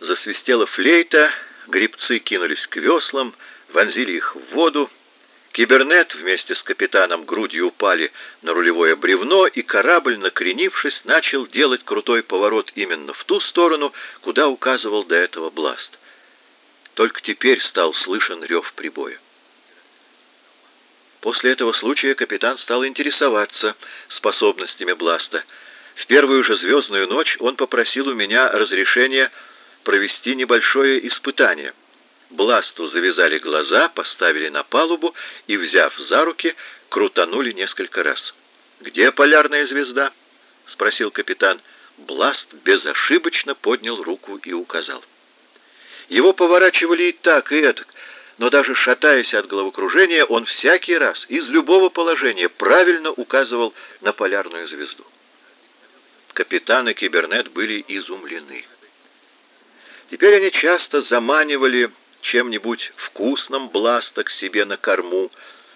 Засвистела флейта, грибцы кинулись к веслам, вонзили их в воду. Кибернет вместе с капитаном грудью упали на рулевое бревно, и корабль, накренившись, начал делать крутой поворот именно в ту сторону, куда указывал до этого Бласт. Только теперь стал слышен рев прибоя. После этого случая капитан стал интересоваться способностями Бласта. В первую же звездную ночь он попросил у меня разрешения провести небольшое испытание. Бласту завязали глаза, поставили на палубу и, взяв за руки, крутанули несколько раз. «Где полярная звезда?» — спросил капитан. Бласт безошибочно поднял руку и указал. Его поворачивали и так, и этак, но даже шатаясь от головокружения, он всякий раз из любого положения правильно указывал на полярную звезду. Капитан и Кибернет были изумлены. Теперь они часто заманивали чем-нибудь вкусным Бласта к себе на корму,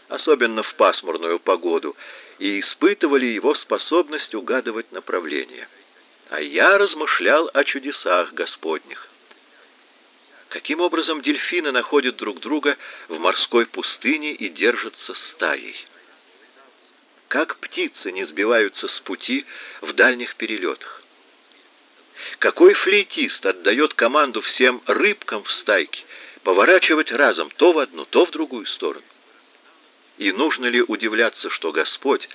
особенно в пасмурную погоду, и испытывали его способность угадывать направление. А я размышлял о чудесах Господних. Каким образом дельфины находят друг друга в морской пустыне и держатся стаей? Как птицы не сбиваются с пути в дальних перелетах? Какой флейтист отдает команду всем рыбкам в стайке поворачивать разом то в одну, то в другую сторону? И нужно ли удивляться, что Господь,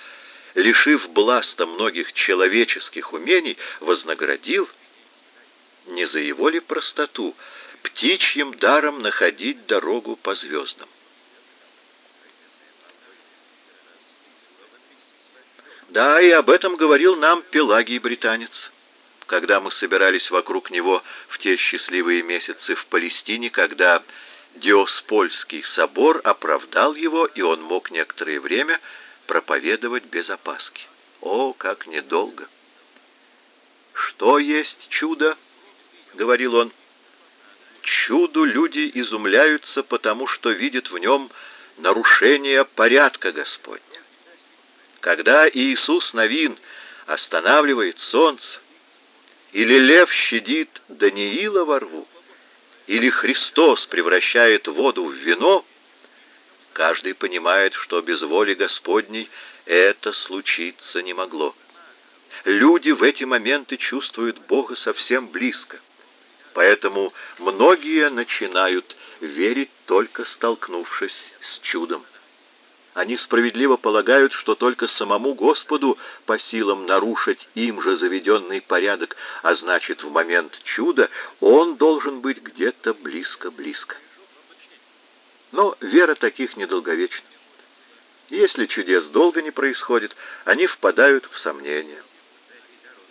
лишив бласта многих человеческих умений, вознаградил не за его ли простоту, птичьим даром находить дорогу по звездам. Да, и об этом говорил нам Пелагий британец, когда мы собирались вокруг него в те счастливые месяцы в Палестине, когда Диоспольский собор оправдал его, и он мог некоторое время проповедовать без опаски. О, как недолго! Что есть чудо? говорил он. Чуду люди изумляются, потому что видят в нем нарушение порядка Господня. Когда Иисус Новин останавливает солнце, или лев щадит Даниила во рву, или Христос превращает воду в вино, каждый понимает, что без воли Господней это случиться не могло. Люди в эти моменты чувствуют Бога совсем близко. Поэтому многие начинают верить только столкнувшись с чудом. Они справедливо полагают, что только самому Господу по силам нарушить им же заведенный порядок, а значит, в момент чуда он должен быть где-то близко-близко. Но вера таких недолговечна. Если чудес долго не происходит, они впадают в сомнения.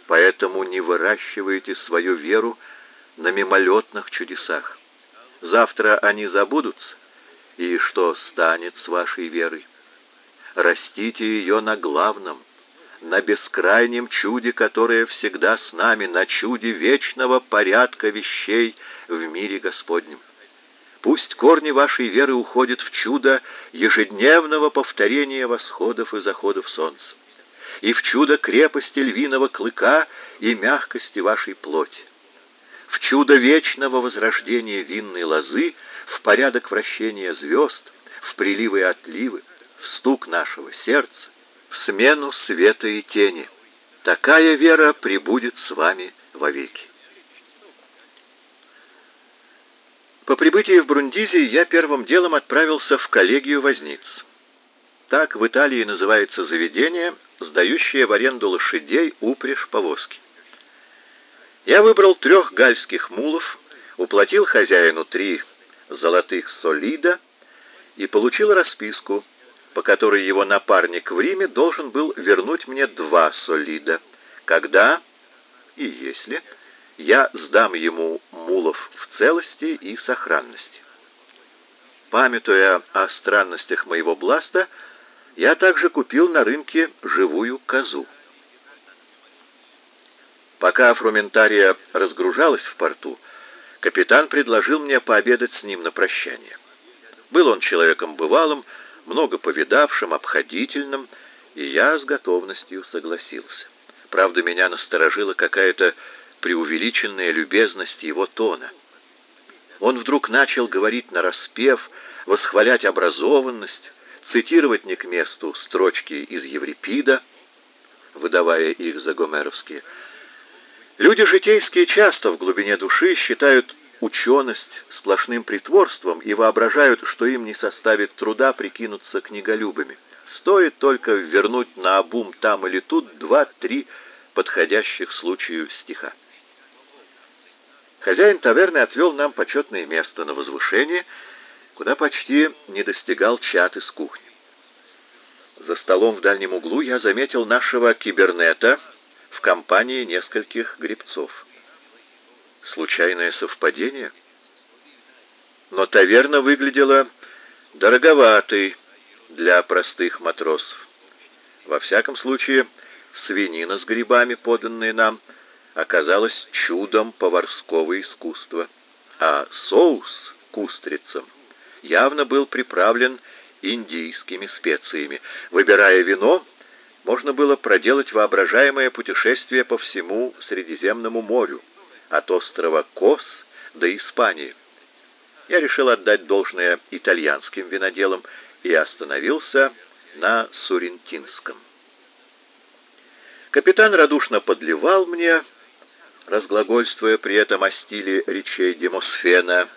Поэтому не выращивайте свою веру на мимолетных чудесах. Завтра они забудутся, и что станет с вашей верой? Растите ее на главном, на бескрайнем чуде, которое всегда с нами, на чуде вечного порядка вещей в мире Господнем. Пусть корни вашей веры уходят в чудо ежедневного повторения восходов и заходов солнца, и в чудо крепости львиного клыка и мягкости вашей плоти в чудо вечного возрождения винной лозы, в порядок вращения звезд, в приливы и отливы, в стук нашего сердца, в смену света и тени. Такая вера пребудет с вами вовеки. По прибытии в Брундизи я первым делом отправился в коллегию возниц. Так в Италии называется заведение, сдающее в аренду лошадей упряжь повозки. Я выбрал трех гальских мулов, уплатил хозяину три золотых солида и получил расписку, по которой его напарник в Риме должен был вернуть мне два солида, когда и если я сдам ему мулов в целости и сохранности. Памятуя о странностях моего бласта, я также купил на рынке живую козу. Пока фрументария разгружалась в порту, капитан предложил мне пообедать с ним на прощание. Был он человеком бывалым, много повидавшим, обходительным, и я с готовностью согласился. Правда, меня насторожила какая-то преувеличенная любезность его тона. Он вдруг начал говорить на распев, восхвалять образованность, цитировать не к месту строчки из Еврипида, выдавая их за гомеровские. Люди житейские часто в глубине души считают ученость сплошным притворством и воображают, что им не составит труда прикинуться книголюбами. Стоит только вернуть на обум там или тут два-три подходящих случаю стиха. Хозяин таверны отвел нам почетное место на возвышении, куда почти не достигал чат из кухни. За столом в дальнем углу я заметил нашего кибернета в компании нескольких гребцов. Случайное совпадение? Но таверна выглядела дороговатой для простых матросов. Во всяком случае, свинина с грибами, поданная нам, оказалась чудом поварского искусства, а соус к устрицам явно был приправлен индийскими специями. Выбирая вино, можно было проделать воображаемое путешествие по всему Средиземному морю, от острова Кос до Испании. Я решил отдать должное итальянским виноделам и остановился на Сурентинском. Капитан радушно подливал мне, разглагольствуя при этом о стиле речей Демосфена,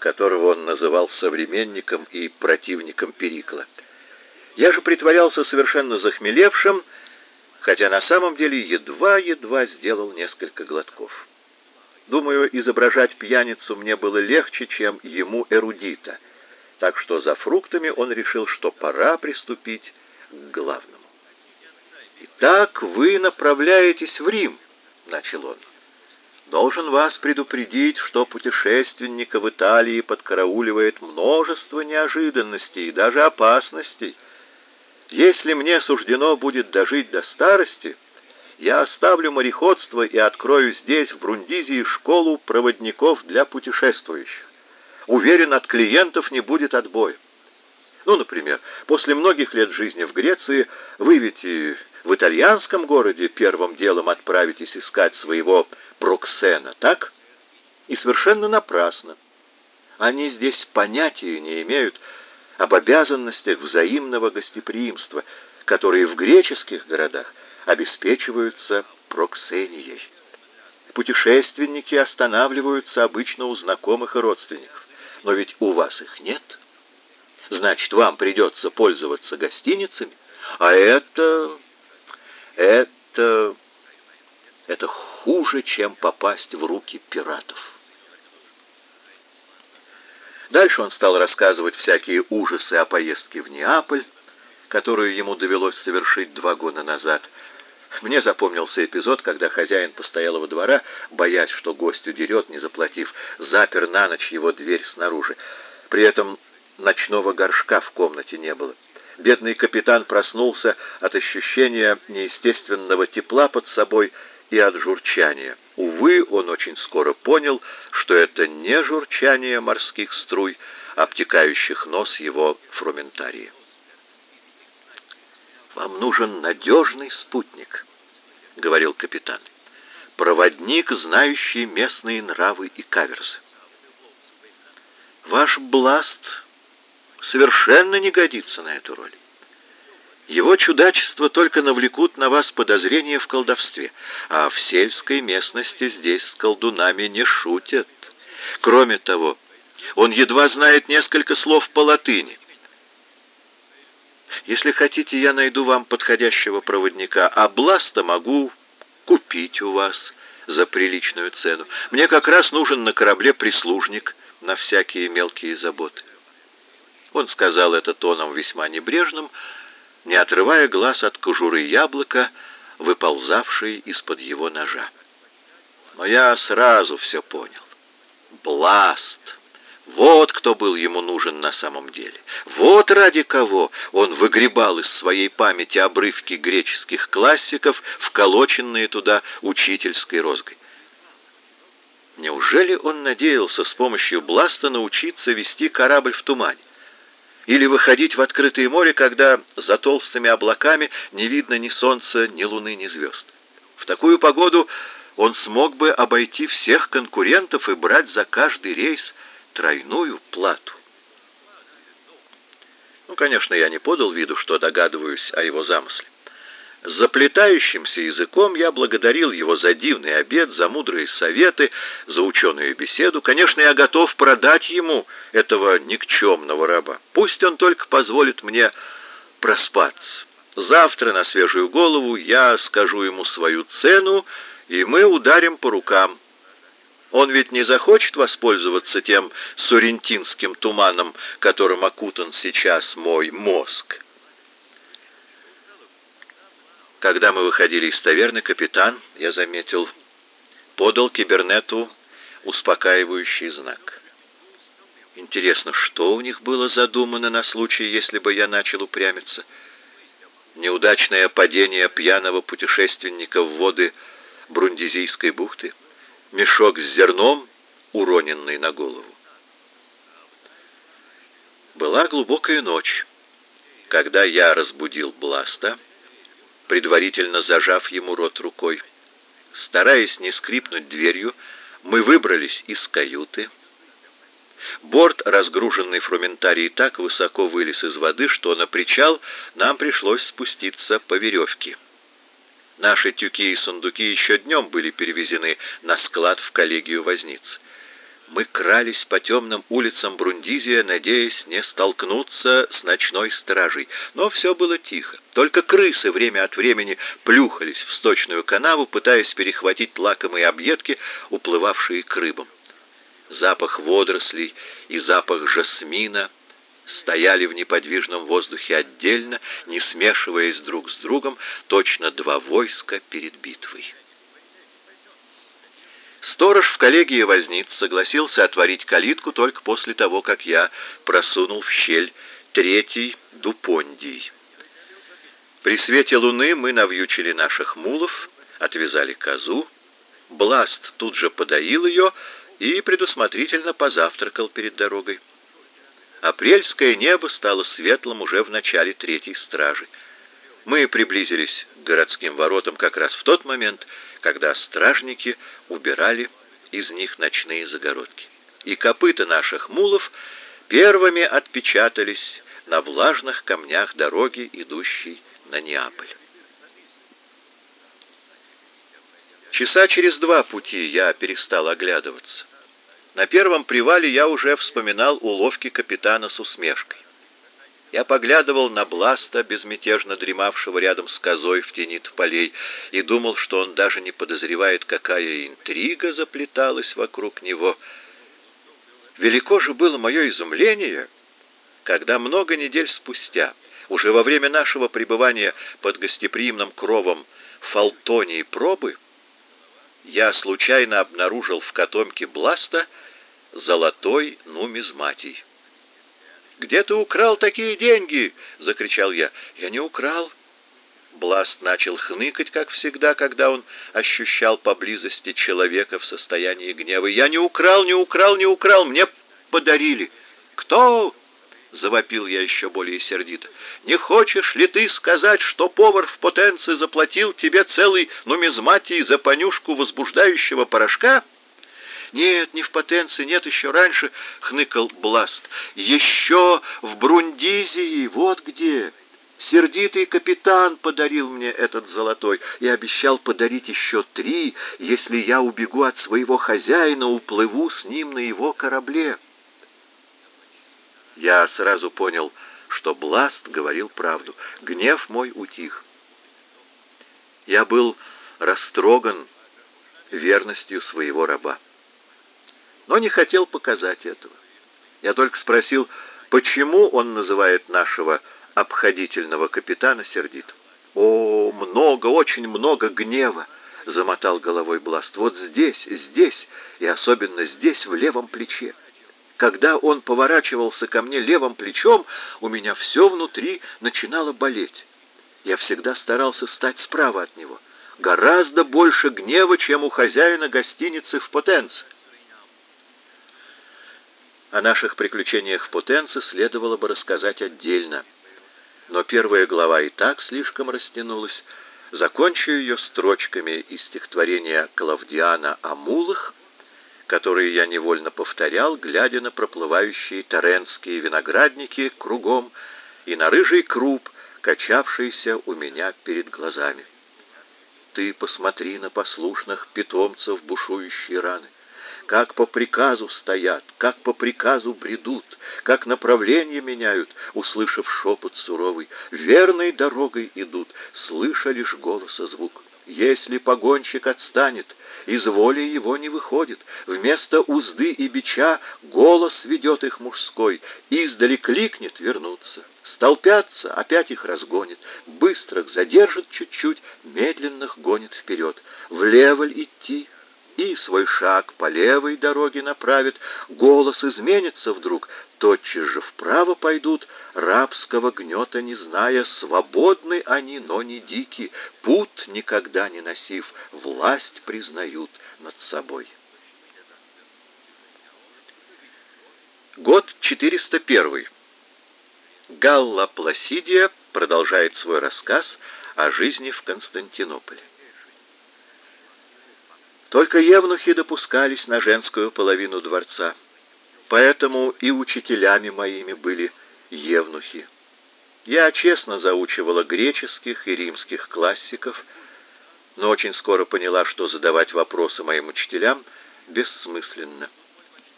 которого он называл современником и противником Перикла. Я же притворялся совершенно захмелевшим, хотя на самом деле едва-едва сделал несколько глотков. Думаю, изображать пьяницу мне было легче, чем ему эрудита, так что за фруктами он решил, что пора приступить к главному. «Итак, вы направляетесь в Рим», — начал он. «Должен вас предупредить, что путешественника в Италии подкарауливает множество неожиданностей и даже опасностей. Если мне суждено будет дожить до старости, я оставлю мореходство и открою здесь, в Брундизии, школу проводников для путешествующих. Уверен, от клиентов не будет отбоя. Ну, например, после многих лет жизни в Греции вы ведь в итальянском городе первым делом отправитесь искать своего Проксена, так? И совершенно напрасно. Они здесь понятия не имеют об обязанностях взаимного гостеприимства, которые в греческих городах обеспечиваются проксенией. Путешественники останавливаются обычно у знакомых и родственников, но ведь у вас их нет. Значит, вам придется пользоваться гостиницами, а это это... это хуже, чем попасть в руки пиратов. Дальше он стал рассказывать всякие ужасы о поездке в Неаполь, которую ему довелось совершить два года назад. Мне запомнился эпизод, когда хозяин постоялого двора, боясь, что гость удерет, не заплатив, запер на ночь его дверь снаружи. При этом ночного горшка в комнате не было. Бедный капитан проснулся от ощущения неестественного тепла под собой и от журчания. Увы, он очень скоро понял, что это не журчание морских струй, обтекающих нос его фрументарии. «Вам нужен надежный спутник», — говорил капитан. «Проводник, знающий местные нравы и каверзы. Ваш Бласт совершенно не годится на эту роль. Его чудачества только навлекут на вас подозрения в колдовстве, а в сельской местности здесь с колдунами не шутят. Кроме того, он едва знает несколько слов по латыни. Если хотите, я найду вам подходящего проводника, а Бласта могу купить у вас за приличную цену. Мне как раз нужен на корабле прислужник на всякие мелкие заботы. Он сказал это тоном весьма небрежным, не отрывая глаз от кожуры яблока, выползавшей из-под его ножа. Но я сразу все понял. Бласт. Вот кто был ему нужен на самом деле. Вот ради кого он выгребал из своей памяти обрывки греческих классиков, вколоченные туда учительской розгой. Неужели он надеялся с помощью Бласта научиться вести корабль в тумане? или выходить в открытое море, когда за толстыми облаками не видно ни солнца, ни луны, ни звезд. В такую погоду он смог бы обойти всех конкурентов и брать за каждый рейс тройную плату. Ну, конечно, я не подал виду, что догадываюсь о его замысле. Заплетающимся языком я благодарил его за дивный обед, за мудрые советы, за ученую беседу. Конечно, я готов продать ему этого никчемного раба. Пусть он только позволит мне проспаться. Завтра на свежую голову я скажу ему свою цену, и мы ударим по рукам. Он ведь не захочет воспользоваться тем сурентинским туманом, которым окутан сейчас мой мозг. Когда мы выходили из таверны, капитан, я заметил, подал кибернету успокаивающий знак. Интересно, что у них было задумано на случай, если бы я начал упрямиться? Неудачное падение пьяного путешественника в воды Брундизийской бухты? Мешок с зерном, уроненный на голову? Была глубокая ночь, когда я разбудил Бласта, предварительно зажав ему рот рукой. Стараясь не скрипнуть дверью, мы выбрались из каюты. Борт, разгруженный фрументарий, так высоко вылез из воды, что на причал нам пришлось спуститься по веревке. Наши тюки и сундуки еще днем были перевезены на склад в коллегию возниц. Мы крались по темным улицам Брундизия, надеясь не столкнуться с ночной стражей. Но все было тихо. Только крысы время от времени плюхались в сточную канаву, пытаясь перехватить лакомые объедки, уплывавшие к рыбам. Запах водорослей и запах жасмина стояли в неподвижном воздухе отдельно, не смешиваясь друг с другом, точно два войска перед битвой. Сторож в коллегии возниц согласился отворить калитку только после того, как я просунул в щель третий дупондий. При свете луны мы навьючили наших мулов, отвязали козу. Бласт тут же подоил ее и предусмотрительно позавтракал перед дорогой. Апрельское небо стало светлым уже в начале третьей стражи. Мы приблизились к городским воротам как раз в тот момент, когда стражники убирали из них ночные загородки. И копыта наших мулов первыми отпечатались на влажных камнях дороги, идущей на Неаполь. Часа через два пути я перестал оглядываться. На первом привале я уже вспоминал уловки капитана с усмешкой. Я поглядывал на Бласта, безмятежно дремавшего рядом с козой в тени полей, и думал, что он даже не подозревает, какая интрига заплеталась вокруг него. Велико же было мое изумление, когда много недель спустя, уже во время нашего пребывания под гостеприимным кровом Фалтонии пробы, я случайно обнаружил в котомке Бласта золотой нумизматий. «Где ты украл такие деньги?» — закричал я. «Я не украл». Бласт начал хныкать, как всегда, когда он ощущал поблизости человека в состоянии гнева. «Я не украл, не украл, не украл, мне подарили». «Кто?» — завопил я еще более сердито. «Не хочешь ли ты сказать, что повар в потенции заплатил тебе целый нумизматий за понюшку возбуждающего порошка?» «Нет, не в потенции, нет, еще раньше», — хныкал Бласт. «Еще в Брундизии, вот где». Сердитый капитан подарил мне этот золотой и обещал подарить еще три, если я убегу от своего хозяина, уплыву с ним на его корабле. Я сразу понял, что Бласт говорил правду. Гнев мой утих. Я был растроган верностью своего раба но не хотел показать этого. Я только спросил, почему он называет нашего обходительного капитана сердитым. «О, много, очень много гнева!» — замотал головой Бласт. «Вот здесь, здесь, и особенно здесь, в левом плече. Когда он поворачивался ко мне левым плечом, у меня все внутри начинало болеть. Я всегда старался стать справа от него. Гораздо больше гнева, чем у хозяина гостиницы в Потенце. О наших приключениях в Потенце следовало бы рассказать отдельно. Но первая глава и так слишком растянулась, закончу ее строчками из стихотворения Клавдиана о мулах, которые я невольно повторял, глядя на проплывающие таренские виноградники кругом и на рыжий круп, качавшийся у меня перед глазами. Ты посмотри на послушных питомцев бушующей раны как по приказу стоят, как по приказу бредут, как направление меняют, услышав шепот суровый, верной дорогой идут, слыша лишь голоса звук. Если погонщик отстанет, из воли его не выходит, вместо узды и бича голос ведет их мужской, издали кликнет вернуться. Столпятся, опять их разгонит, быстрых задержит чуть-чуть, медленных гонит вперед. Влево идти, и свой шаг по левой дороге направит, голос изменится вдруг, тотчас же вправо пойдут, рабского гнета не зная, свободны они, но не дики, пут никогда не носив, власть признают над собой. Год 401. Галла Пласидия продолжает свой рассказ о жизни в Константинополе. Только евнухи допускались на женскую половину дворца, поэтому и учителями моими были евнухи. Я честно заучивала греческих и римских классиков, но очень скоро поняла, что задавать вопросы моим учителям бессмысленно.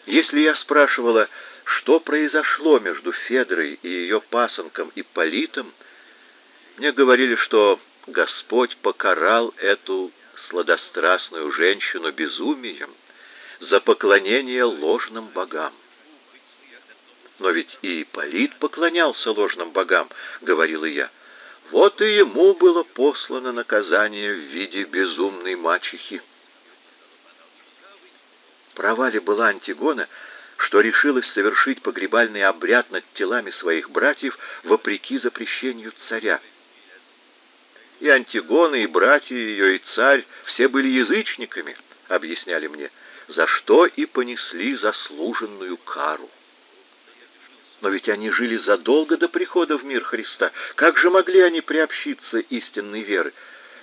Если я спрашивала, что произошло между Федрой и ее пасынком Ипполитом, мне говорили, что Господь покарал эту сладострастную женщину безумием за поклонение ложным богам. Но ведь и Ипполит поклонялся ложным богам, говорила я. Вот и ему было послано наказание в виде безумной мачехи. Права ли была Антигона, что решилась совершить погребальный обряд над телами своих братьев вопреки запрещению царя? И Антигона, и братья ее, и царь все были язычниками, объясняли мне, за что и понесли заслуженную кару. Но ведь они жили задолго до прихода в мир Христа. Как же могли они приобщиться истинной веры?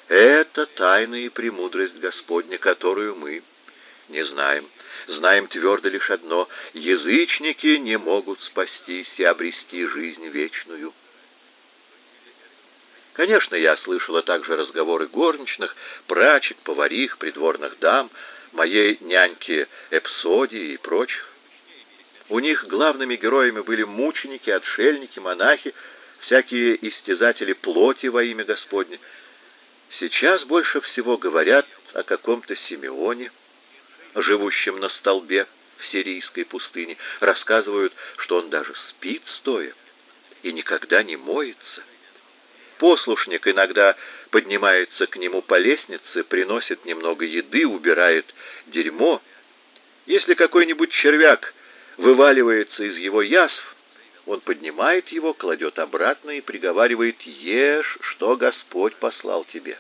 Это тайна и премудрость Господня, которую мы не знаем. Знаем твердо лишь одно — язычники не могут спастись и обрести жизнь вечную. Конечно, я слышала также разговоры горничных, прачек, поварих, придворных дам, моей няньки Эпсодии и прочих. У них главными героями были мученики, отшельники, монахи, всякие истязатели плоти во имя Господне. Сейчас больше всего говорят о каком-то Симеоне, живущем на столбе в сирийской пустыне. Рассказывают, что он даже спит стоя и никогда не моется. Послушник иногда поднимается к нему по лестнице, приносит немного еды, убирает дерьмо. Если какой-нибудь червяк вываливается из его язв, он поднимает его, кладет обратно и приговаривает «Ешь, что Господь послал тебе».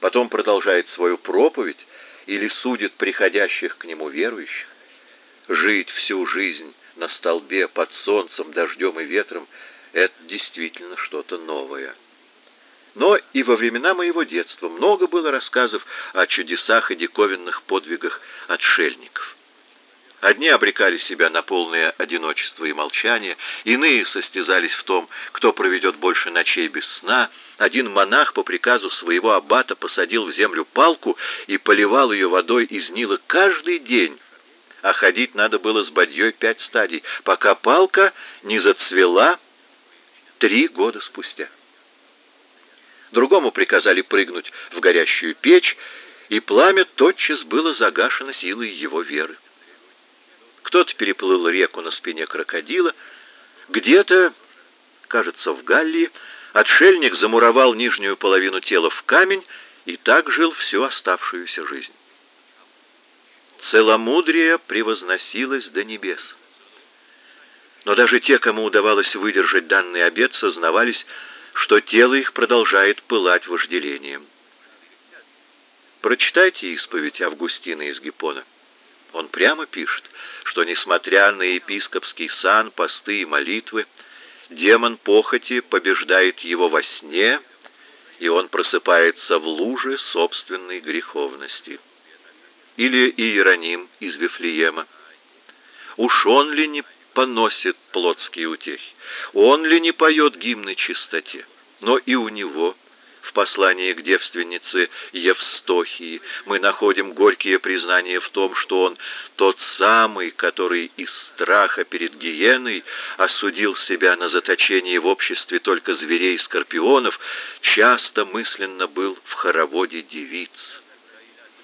Потом продолжает свою проповедь или судит приходящих к нему верующих. Жить всю жизнь на столбе под солнцем, дождем и ветром — это действительно что-то новое. Но и во времена моего детства много было рассказов о чудесах и диковинных подвигах отшельников. Одни обрекали себя на полное одиночество и молчание, иные состязались в том, кто проведет больше ночей без сна. Один монах по приказу своего аббата посадил в землю палку и поливал ее водой из Нила каждый день, а ходить надо было с бадьей пять стадий, пока палка не зацвела три года спустя. Другому приказали прыгнуть в горящую печь, и пламя тотчас было загашено силой его веры. Кто-то переплыл реку на спине крокодила, где-то, кажется, в Галлии, отшельник замуровал нижнюю половину тела в камень и так жил всю оставшуюся жизнь. Целомудрие превозносилось до небес. Но даже те, кому удавалось выдержать данный обет, сознавались, что тело их продолжает пылать вожделением. Прочитайте исповедь Августина из Гиппона. Он прямо пишет, что несмотря на епископский сан, посты и молитвы, демон похоти побеждает его во сне и он просыпается в луже собственной греховности. Или Иероним из Вифлеема. Уж он ли не поносит плотские утехи? Он ли не поет гимны чистоте? Но и у него в послании к девственнице Евстохии мы находим горькие признания в том, что он тот самый, который из страха перед гиеной осудил себя на заточение в обществе только зверей и скорпионов, часто мысленно был в хороводе девиц.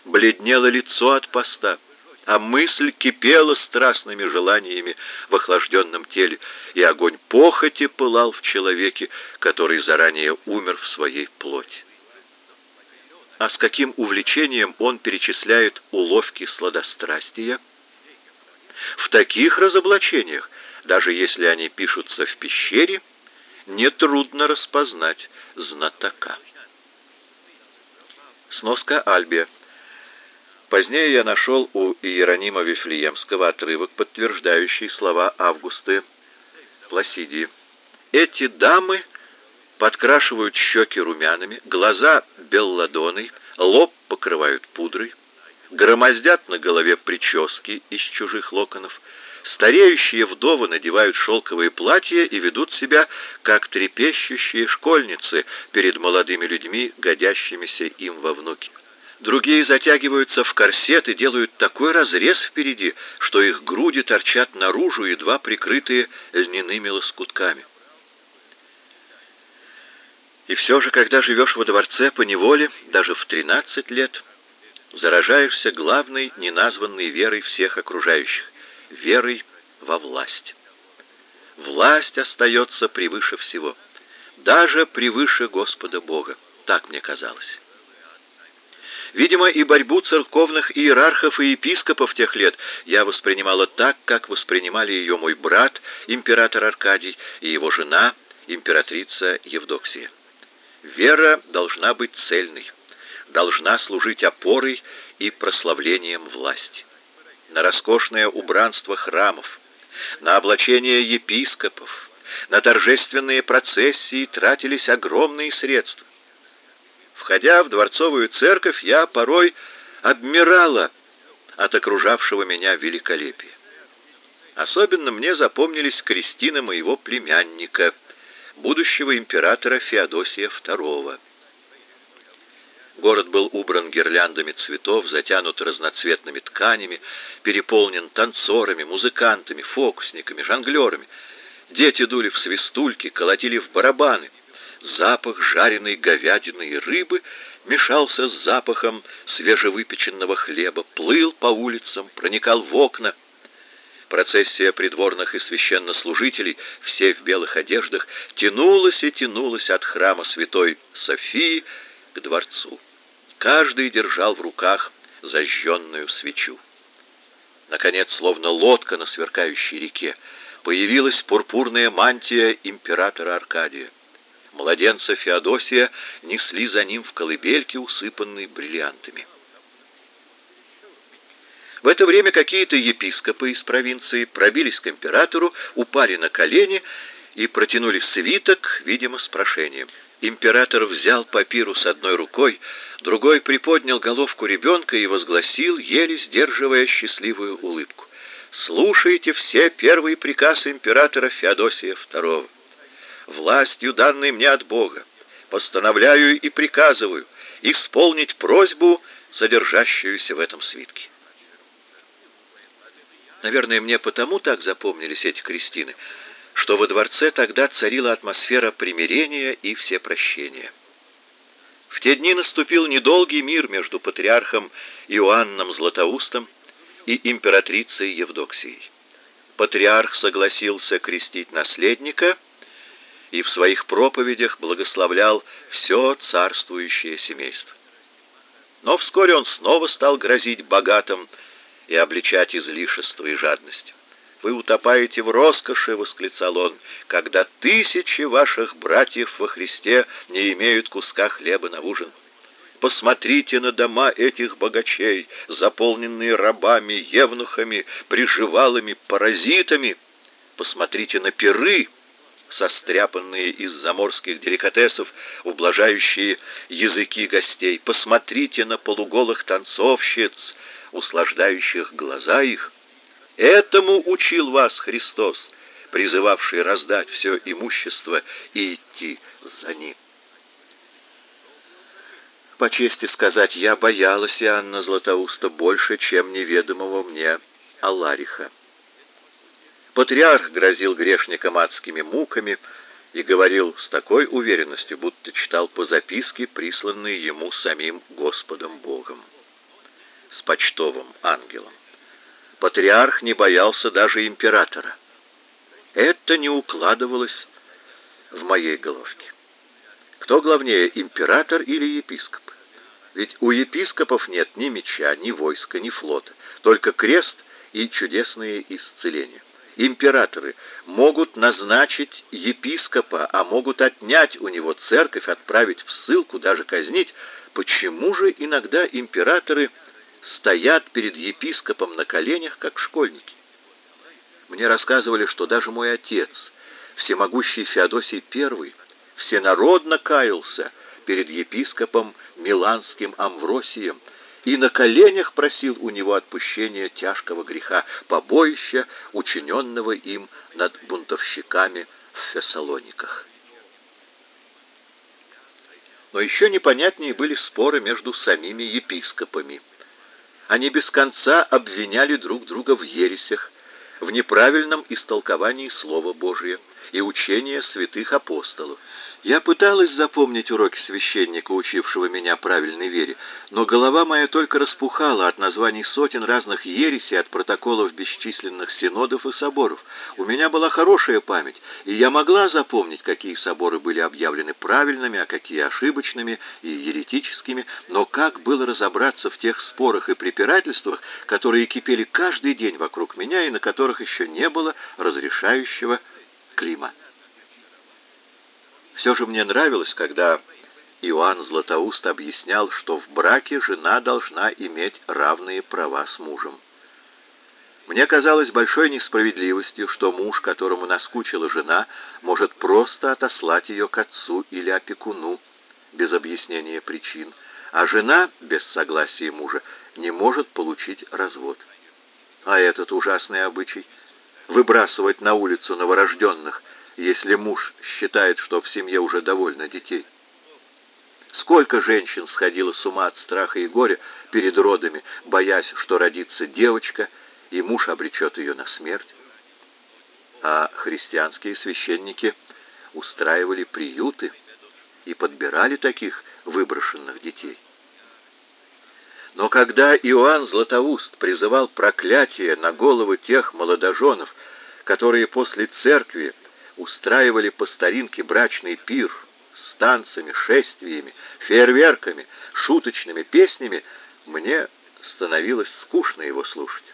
Бледнело лицо от поста, а мысль кипела страстными желаниями в охлажденном теле, и огонь похоти пылал в человеке, который заранее умер в своей плоти. А с каким увлечением он перечисляет уловки сладострастия? В таких разоблачениях, даже если они пишутся в пещере, нетрудно распознать знатока. Сноска Альбия. Позднее я нашел у Иеронима Вифлеемского отрывок, подтверждающий слова Августы Пласидии. Эти дамы подкрашивают щеки румянами, глаза белладоной, лоб покрывают пудрой, громоздят на голове прически из чужих локонов, стареющие вдовы надевают шелковые платья и ведут себя, как трепещущие школьницы перед молодыми людьми, годящимися им во внуки. Другие затягиваются в корсет и делают такой разрез впереди, что их груди торчат наружу, едва прикрытые льняными лоскутками. И все же, когда живешь во дворце по неволе, даже в 13 лет, заражаешься главной неназванной верой всех окружающих — верой во власть. Власть остается превыше всего, даже превыше Господа Бога, так мне казалось. Видимо, и борьбу церковных иерархов и епископов тех лет я воспринимала так, как воспринимали ее мой брат, император Аркадий, и его жена, императрица Евдоксия. Вера должна быть цельной, должна служить опорой и прославлением власти. На роскошное убранство храмов, на облачение епископов, на торжественные процессии тратились огромные средства. Входя в дворцовую церковь, я порой обмирала от окружавшего меня великолепия. Особенно мне запомнились крестины моего племянника, будущего императора Феодосия II. Город был убран гирляндами цветов, затянут разноцветными тканями, переполнен танцорами, музыкантами, фокусниками, жонглерами. Дети дули в свистульки, колотили в барабаны — Запах жареной говядины и рыбы мешался с запахом свежевыпеченного хлеба, плыл по улицам, проникал в окна. Процессия придворных и священнослужителей, все в белых одеждах, тянулась и тянулась от храма Святой Софии к дворцу. Каждый держал в руках зажженную свечу. Наконец, словно лодка на сверкающей реке, появилась пурпурная мантия императора Аркадия. Младенца Феодосия несли за ним в колыбельке, усыпанной бриллиантами. В это время какие-то епископы из провинции пробились к императору, упали на колени и протянули свиток, видимо, с прошением. Император взял папирус одной рукой, другой приподнял головку ребенка и возгласил, еле сдерживая счастливую улыбку. «Слушайте все первый приказ императора Феодосия II» властью, данной мне от Бога, постановляю и приказываю исполнить просьбу, содержащуюся в этом свитке. Наверное, мне потому так запомнились эти крестины, что во дворце тогда царила атмосфера примирения и всепрощения. В те дни наступил недолгий мир между патриархом Иоанном Златоустом и императрицей Евдоксией. Патриарх согласился крестить наследника – и в своих проповедях благословлял все царствующее семейство. Но вскоре он снова стал грозить богатым и обличать излишество и жадность. «Вы утопаете в роскоши», — восклицал он, — «когда тысячи ваших братьев во Христе не имеют куска хлеба на ужин. Посмотрите на дома этих богачей, заполненные рабами, евнухами, приживалыми, паразитами. Посмотрите на пиры, состряпанные из заморских деликатесов, ублажающие языки гостей. Посмотрите на полуголых танцовщиц, услаждающих глаза их. Этому учил вас Христос, призывавший раздать все имущество и идти за ним. По чести сказать, я боялась Иоанна Златоуста больше, чем неведомого мне Аллариха. Патриарх грозил грешникам адскими муками и говорил с такой уверенностью, будто читал по записке, присланные ему самим Господом Богом, с почтовым ангелом. Патриарх не боялся даже императора. Это не укладывалось в моей головке. Кто главнее, император или епископ? Ведь у епископов нет ни меча, ни войска, ни флота, только крест и чудесные исцеления. Императоры могут назначить епископа, а могут отнять у него церковь, отправить в ссылку, даже казнить. Почему же иногда императоры стоят перед епископом на коленях, как школьники? Мне рассказывали, что даже мой отец, всемогущий Феодосий I, всенародно каялся перед епископом Миланским Амвросием и на коленях просил у него отпущения тяжкого греха, побоища, учиненного им над бунтовщиками в Фессалониках. Но еще непонятнее были споры между самими епископами. Они без конца обвиняли друг друга в ересях, в неправильном истолковании Слова Божия и учения святых апостолов. Я пыталась запомнить уроки священника, учившего меня правильной вере, но голова моя только распухала от названий сотен разных ересей, от протоколов бесчисленных синодов и соборов. У меня была хорошая память, и я могла запомнить, какие соборы были объявлены правильными, а какие ошибочными и еретическими, но как было разобраться в тех спорах и препирательствах, которые кипели каждый день вокруг меня и на которых еще не было разрешающего климата? Все же мне нравилось, когда Иоанн Златоуст объяснял, что в браке жена должна иметь равные права с мужем. Мне казалось большой несправедливостью, что муж, которому наскучила жена, может просто отослать ее к отцу или опекуну без объяснения причин, а жена без согласия мужа не может получить развод. А этот ужасный обычай выбрасывать на улицу новорожденных – если муж считает, что в семье уже довольно детей. Сколько женщин сходило с ума от страха и горя перед родами, боясь, что родится девочка, и муж обречет ее на смерть. А христианские священники устраивали приюты и подбирали таких выброшенных детей. Но когда Иоанн Златоуст призывал проклятие на головы тех молодоженов, которые после церкви устраивали по старинке брачный пир с танцами, шествиями, фейерверками, шуточными песнями, мне становилось скучно его слушать.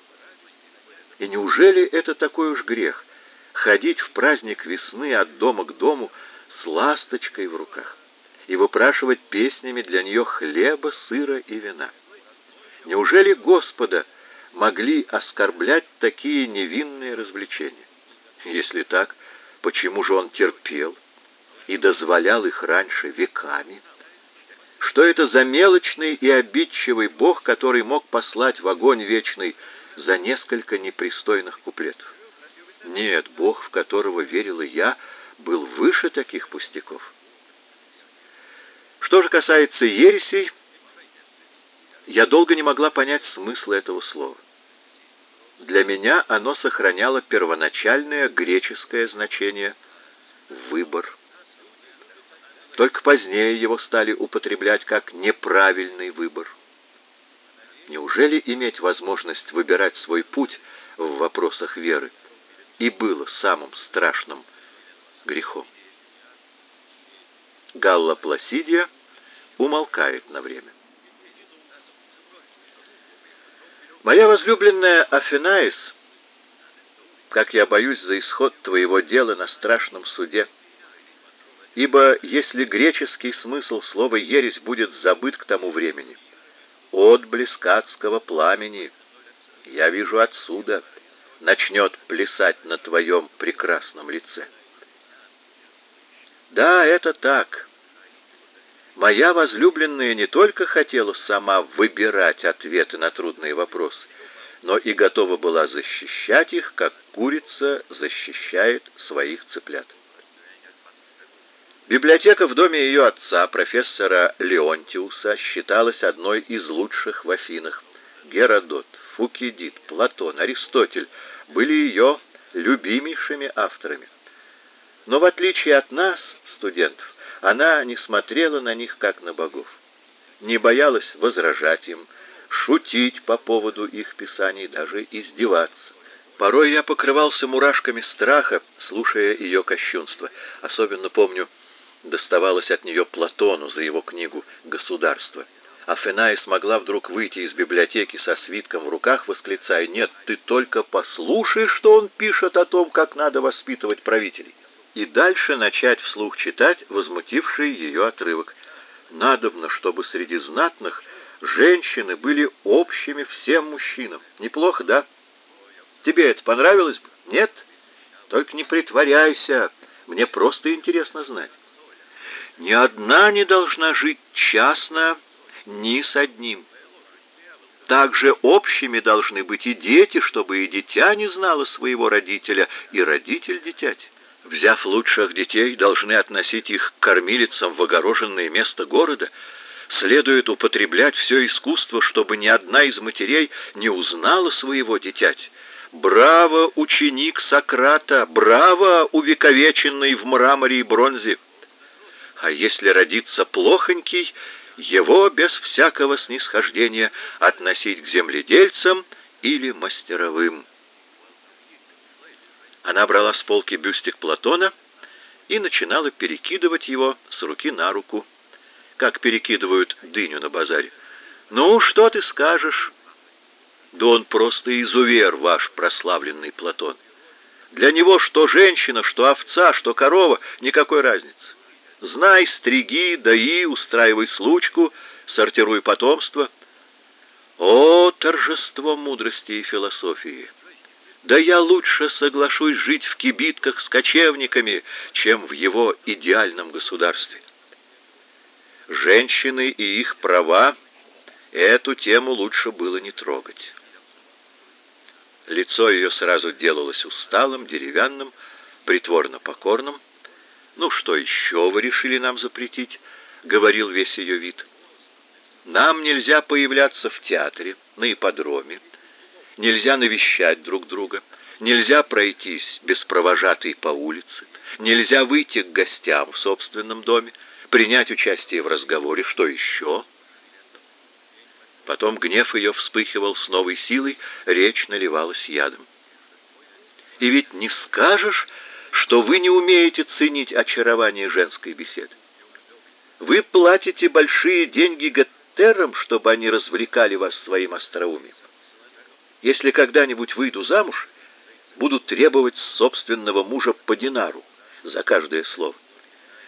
И неужели это такой уж грех ходить в праздник весны от дома к дому с ласточкой в руках и выпрашивать песнями для нее хлеба, сыра и вина? Неужели Господа могли оскорблять такие невинные развлечения? Если так, Почему же он терпел и дозволял их раньше веками? Что это за мелочный и обидчивый Бог, который мог послать в огонь вечный за несколько непристойных куплетов? Нет, Бог, в которого верила я, был выше таких пустяков. Что же касается ересей, я долго не могла понять смысла этого слова. Для меня оно сохраняло первоначальное греческое значение «выбор». Только позднее его стали употреблять как неправильный выбор. Неужели иметь возможность выбирать свой путь в вопросах веры и было самым страшным грехом? Галла Пласидия умолкает на время. Моя возлюбленная Афинаис, как я боюсь за исход твоего дела на страшном суде, ибо если греческий смысл слова «ересь» будет забыт к тому времени, отблеск адского пламени, я вижу отсюда, начнет плясать на твоем прекрасном лице. Да, это так. Моя возлюбленная не только хотела сама выбирать ответы на трудные вопросы, но и готова была защищать их, как курица защищает своих цыплят. Библиотека в доме ее отца, профессора Леонтиуса, считалась одной из лучших в Афинах. Геродот, Фукидид, Платон, Аристотель были ее любимейшими авторами. Но в отличие от нас, студентов, она не смотрела на них как на богов, не боялась возражать им, шутить по поводу их писаний, даже издеваться. Порой я покрывался мурашками страха, слушая ее кощунство. Особенно помню, доставалось от нее Платону за его книгу «Государство». А Феная смогла вдруг выйти из библиотеки со свитком в руках, восклицая, «Нет, ты только послушай, что он пишет о том, как надо воспитывать правителей» и дальше начать вслух читать возмутивший ее отрывок. Надобно, чтобы среди знатных женщины были общими всем мужчинам. Неплохо, да? Тебе это понравилось бы? Нет? Только не притворяйся. Мне просто интересно знать. Ни одна не должна жить частно ни с одним. Также общими должны быть и дети, чтобы и дитя не знало своего родителя, и родитель дитяти взяв лучших детей, должны относить их к кормилицам в огороженное место города, следует употреблять все искусство, чтобы ни одна из матерей не узнала своего дитяти. Браво, ученик Сократа! Браво, увековеченный в мраморе и бронзе! А если родится плохонький, его без всякого снисхождения относить к земледельцам или мастеровым. Она брала с полки бюстик Платона и начинала перекидывать его с руки на руку, как перекидывают дыню на базаре. «Ну, что ты скажешь?» «Да он просто изувер, ваш прославленный Платон. Для него что женщина, что овца, что корова, никакой разницы. Знай, стриги, даи, устраивай случку, сортируй потомство. О, торжество мудрости и философии!» Да я лучше соглашусь жить в кибитках с кочевниками, чем в его идеальном государстве. Женщины и их права эту тему лучше было не трогать. Лицо ее сразу делалось усталым, деревянным, притворно покорным. «Ну, что еще вы решили нам запретить?» — говорил весь ее вид. «Нам нельзя появляться в театре, на ипподроме, нельзя навещать друг друга, нельзя пройтись без провожатой по улице, нельзя выйти к гостям в собственном доме, принять участие в разговоре, что еще? Потом гнев ее вспыхивал с новой силой, речь наливалась ядом. И ведь не скажешь, что вы не умеете ценить очарование женской беседы. Вы платите большие деньги геттерам, чтобы они развлекали вас своим остроумием. Если когда-нибудь выйду замуж, буду требовать собственного мужа по динару за каждое слово.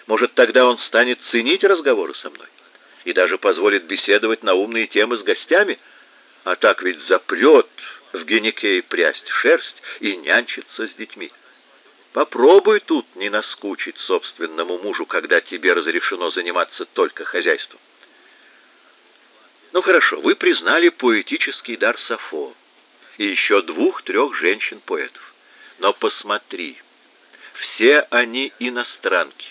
Может, тогда он станет ценить разговоры со мной и даже позволит беседовать на умные темы с гостями, а так ведь запрет в геникее прясть шерсть и нянчиться с детьми. Попробуй тут не наскучить собственному мужу, когда тебе разрешено заниматься только хозяйством. Ну хорошо, вы признали поэтический дар Сафо и еще двух-трех женщин-поэтов. Но посмотри, все они иностранки,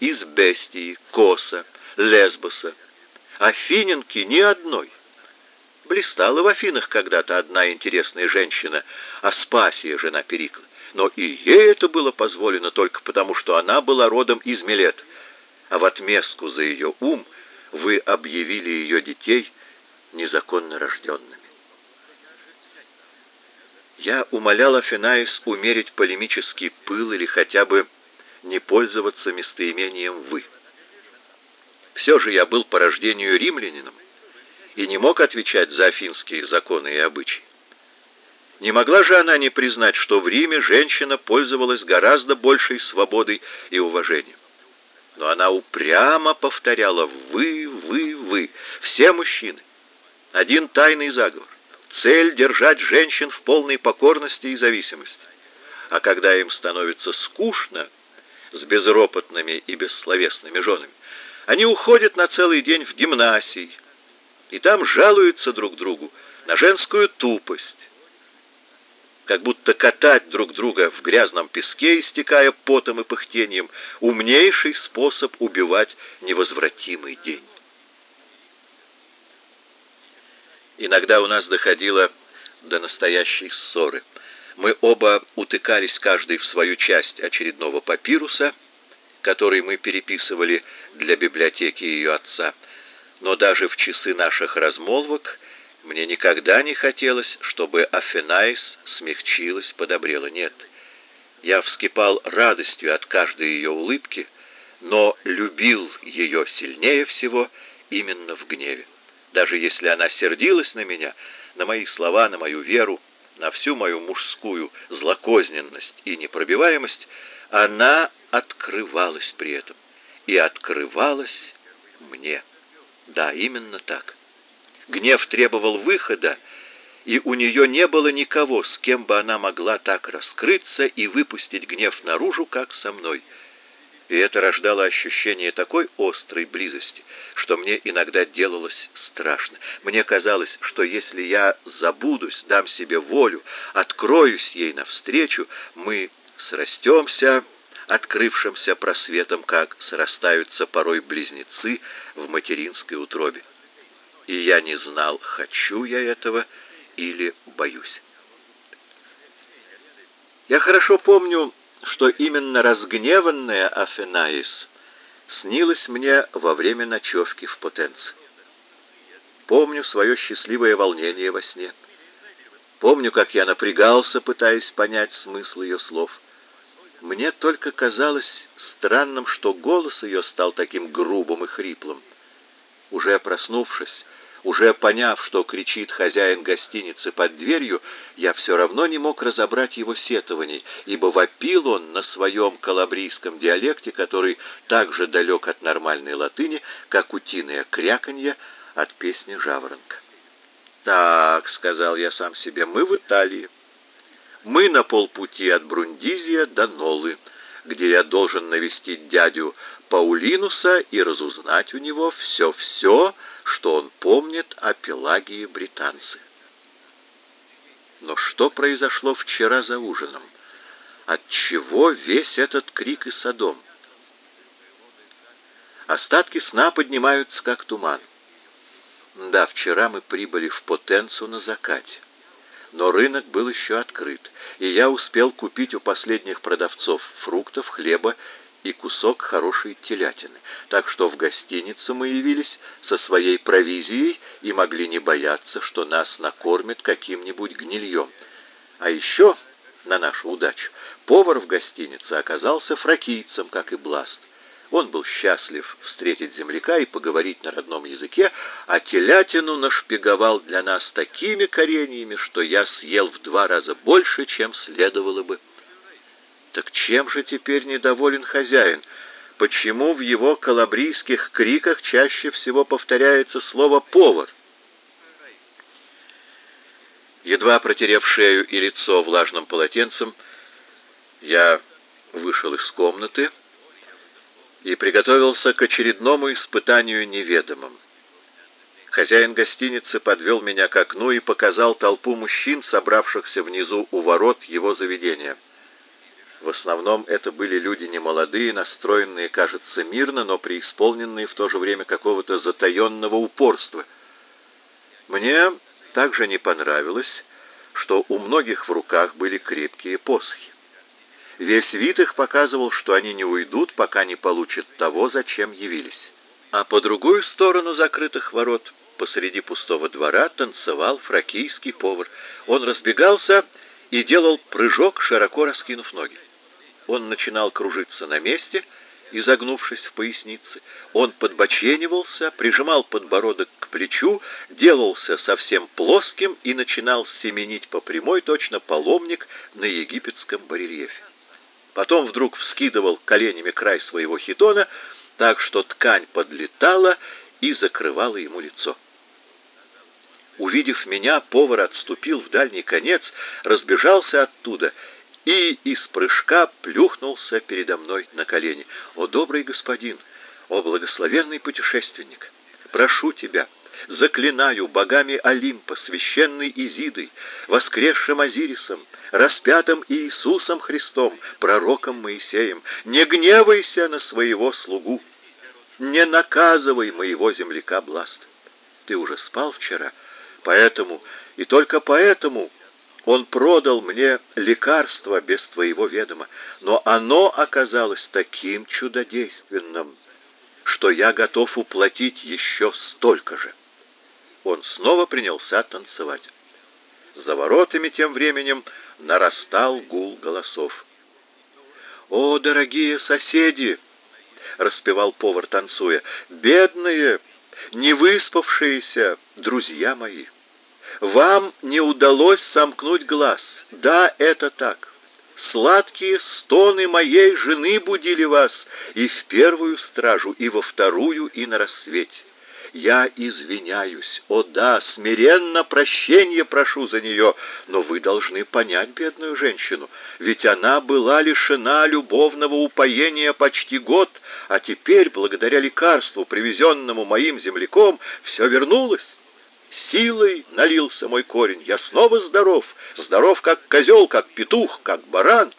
из Бестии, Коса, Лесбоса. Афиненки ни одной. Блистала в Афинах когда-то одна интересная женщина, Аспасия, жена Перикла. Но и ей это было позволено только потому, что она была родом из Милет. А в отместку за ее ум вы объявили ее детей незаконно рожденными. Я умолял Афинаис умерить полемический пыл или хотя бы не пользоваться местоимением «вы». Все же я был по рождению римлянином и не мог отвечать за афинские законы и обычаи. Не могла же она не признать, что в Риме женщина пользовалась гораздо большей свободой и уважением. Но она упрямо повторяла «вы, вы, вы», все мужчины. Один тайный заговор цель держать женщин в полной покорности и зависимости. А когда им становится скучно, с безропотными и бессловесными женами. Они уходят на целый день в гимнасий, и там жалуются друг другу на женскую тупость, как будто катать друг друга в грязном песке, истекая потом и пыхтением, умнейший способ убивать невозвратимый день. Иногда у нас доходило до настоящей ссоры. Мы оба утыкались каждый в свою часть очередного папируса, который мы переписывали для библиотеки ее отца. Но даже в часы наших размолвок мне никогда не хотелось, чтобы Афинаис смягчилась, подобрела. Нет, я вскипал радостью от каждой ее улыбки, но любил ее сильнее всего именно в гневе. Даже если она сердилась на меня, на мои слова, на мою веру, на всю мою мужскую злокозненность и непробиваемость, она открывалась при этом. И открывалась мне. Да, именно так. Гнев требовал выхода, и у нее не было никого, с кем бы она могла так раскрыться и выпустить гнев наружу, как со мной. И это рождало ощущение такой острой близости, что мне иногда делалось страшно. Мне казалось, что если я забудусь, дам себе волю, откроюсь ей навстречу, мы срастемся открывшимся просветом, как срастаются порой близнецы в материнской утробе. И я не знал, хочу я этого или боюсь. Я хорошо помню, что именно разгневанная Афинаис снилась мне во время ночевки в Потенце. Помню свое счастливое волнение во сне. Помню, как я напрягался, пытаясь понять смысл ее слов. Мне только казалось странным, что голос ее стал таким грубым и хриплым. Уже проснувшись, уже поняв, что кричит хозяин гостиницы под дверью, я все равно не мог разобрать его сетований, ибо вопил он на своем калабрийском диалекте, который так же далек от нормальной латыни, как утиное кряканье от песни жаворонка. «Так», — сказал я сам себе, — «мы в Италии. Мы на полпути от Брундизия до Нолы» где я должен навестить дядю Паулинуса и разузнать у него все-все, что он помнит о Пелагии британцы. Но что произошло вчера за ужином? Отчего весь этот крик и садом? Остатки сна поднимаются, как туман. Да, вчера мы прибыли в Потенцу на закате но рынок был еще открыт, и я успел купить у последних продавцов фруктов, хлеба и кусок хорошей телятины. Так что в гостиницу мы явились со своей провизией и могли не бояться, что нас накормят каким-нибудь гнильем. А еще, на нашу удачу, повар в гостинице оказался фракийцем, как и Бласт. Он был счастлив встретить земляка и поговорить на родном языке, а телятину нашпиговал для нас такими кореньями, что я съел в два раза больше, чем следовало бы. Так чем же теперь недоволен хозяин? Почему в его калабрийских криках чаще всего повторяется слово «повар»? Едва протерев шею и лицо влажным полотенцем, я вышел из комнаты и приготовился к очередному испытанию неведомым. Хозяин гостиницы подвел меня к окну и показал толпу мужчин, собравшихся внизу у ворот его заведения. В основном это были люди немолодые, настроенные, кажется, мирно, но преисполненные в то же время какого-то затаенного упорства. Мне также не понравилось, что у многих в руках были крепкие посохи. Весь вид их показывал, что они не уйдут, пока не получат того, зачем явились. А по другую сторону закрытых ворот, посреди пустого двора, танцевал фракийский повар. Он разбегался и делал прыжок, широко раскинув ноги. Он начинал кружиться на месте, изогнувшись в пояснице. Он подбоченивался, прижимал подбородок к плечу, делался совсем плоским и начинал семенить по прямой, точно паломник на египетском барельефе. Потом вдруг вскидывал коленями край своего хитона, так что ткань подлетала и закрывала ему лицо. Увидев меня, повар отступил в дальний конец, разбежался оттуда и из прыжка плюхнулся передо мной на колени. «О, добрый господин! О, благословенный путешественник! Прошу тебя!» Заклинаю богами Олимпа, священной Изидой, воскресшим Азирисом, распятым Иисусом Христом, пророком Моисеем, не гневайся на своего слугу, не наказывай моего земляка Бласт. Ты уже спал вчера, поэтому и только поэтому он продал мне лекарство без твоего ведома, но оно оказалось таким чудодейственным, что я готов уплатить еще столько же. Он снова принялся танцевать. За воротами тем временем нарастал гул голосов. «О, дорогие соседи!» — распевал повар, танцуя. «Бедные, невыспавшиеся друзья мои!» Вам не удалось сомкнуть глаз. Да, это так. Сладкие стоны моей жены будили вас и в первую стражу, и во вторую, и на рассвете. Я извиняюсь, о да, смиренно прощения прошу за нее, но вы должны понять бедную женщину, ведь она была лишена любовного упоения почти год, а теперь, благодаря лекарству, привезенному моим земляком, все вернулось. Силой налился мой корень. Я снова здоров. Здоров, как козел, как петух, как баран.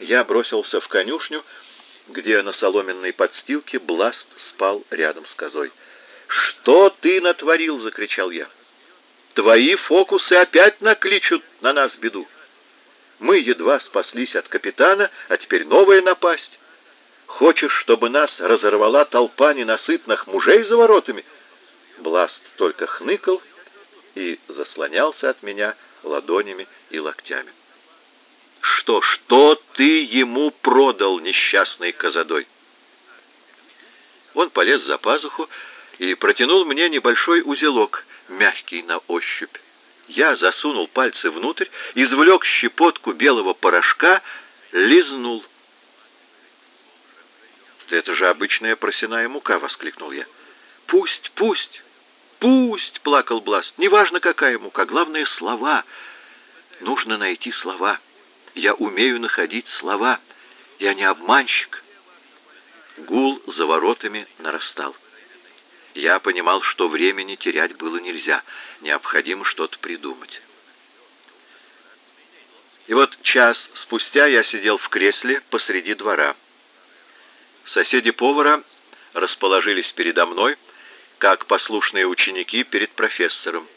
Я бросился в конюшню, где на соломенной подстилке Бласт спал рядом с козой. «Что ты натворил?» — закричал я. «Твои фокусы опять накличут на нас беду. Мы едва спаслись от капитана, а теперь новая напасть. Хочешь, чтобы нас разорвала толпа ненасытных мужей за воротами?» Бласт только хныкал и заслонялся от меня ладонями и локтями. «Что, что ты ему продал, несчастный козадой?» Он полез за пазуху и протянул мне небольшой узелок, мягкий на ощупь. Я засунул пальцы внутрь, извлек щепотку белого порошка, лизнул. «Это же обычная просяная мука!» — воскликнул я. «Пусть, пусть!» Пусть, плакал Бласт, неважно какая мука, главное слова. Нужно найти слова. Я умею находить слова. Я не обманщик. Гул за воротами нарастал. Я понимал, что времени терять было нельзя. Необходимо что-то придумать. И вот час спустя я сидел в кресле посреди двора. Соседи повара расположились передо мной, как послушные ученики перед профессором.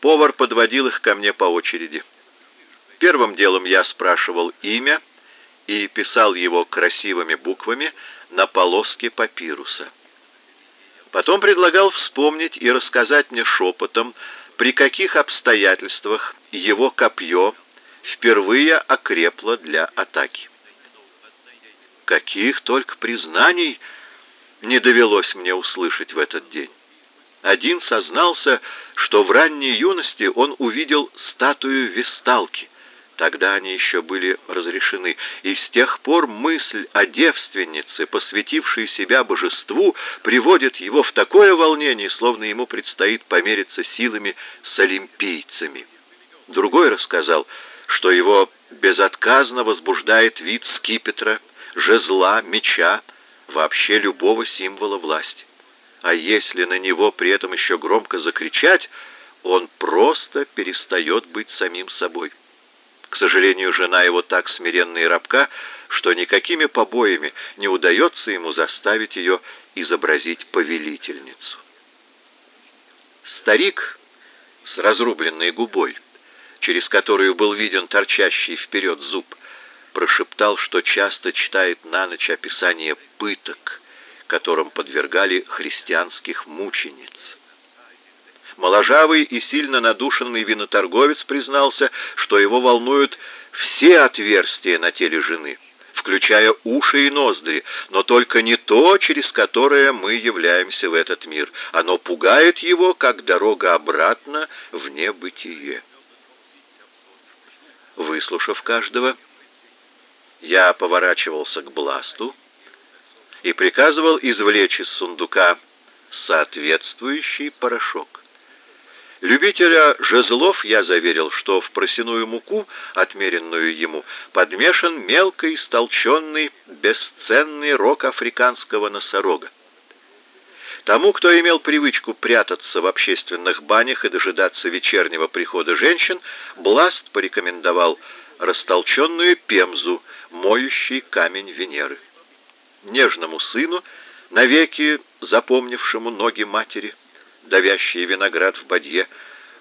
Повар подводил их ко мне по очереди. Первым делом я спрашивал имя и писал его красивыми буквами на полоске папируса. Потом предлагал вспомнить и рассказать мне шепотом, при каких обстоятельствах его копье впервые окрепло для атаки. Каких только признаний не довелось мне услышать в этот день. Один сознался, что в ранней юности он увидел статую Весталки. Тогда они еще были разрешены, и с тех пор мысль о девственнице, посвятившей себя божеству, приводит его в такое волнение, словно ему предстоит помериться силами с олимпийцами. Другой рассказал, что его безотказно возбуждает вид скипетра, жезла, меча, вообще любого символа власти. А если на него при этом еще громко закричать, он просто перестает быть самим собой. К сожалению, жена его так смиренна и рабка, что никакими побоями не удается ему заставить ее изобразить повелительницу. Старик с разрубленной губой, через которую был виден торчащий вперед зуб, прошептал, что часто читает на ночь описание пыток, которым подвергали христианских мучениц. Моложавый и сильно надушенный виноторговец признался, что его волнуют все отверстия на теле жены, включая уши и ноздри, но только не то, через которое мы являемся в этот мир. Оно пугает его, как дорога обратно в небытие. Выслушав каждого, я поворачивался к Бласту и приказывал извлечь из сундука соответствующий порошок. Любителя жезлов я заверил, что в просяную муку, отмеренную ему, подмешан мелко истолченный, бесценный рог африканского носорога. Тому, кто имел привычку прятаться в общественных банях и дожидаться вечернего прихода женщин, Бласт порекомендовал растолченную пемзу, моющий камень Венеры. Нежному сыну, навеки запомнившему ноги матери, давящие виноград в бадье,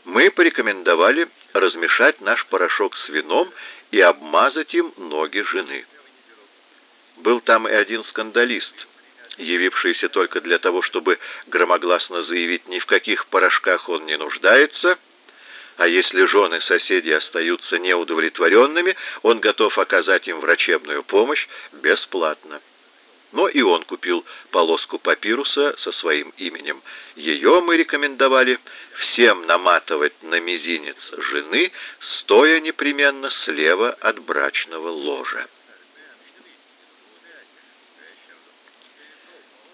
мы порекомендовали размешать наш порошок с вином и обмазать им ноги жены. Был там и один скандалист, явившийся только для того, чтобы громогласно заявить, ни в каких порошках он не нуждается, а если жены соседей остаются неудовлетворенными, он готов оказать им врачебную помощь бесплатно. Но и он купил полоску папируса со своим именем. Ее мы рекомендовали всем наматывать на мизинец жены, стоя непременно слева от брачного ложа.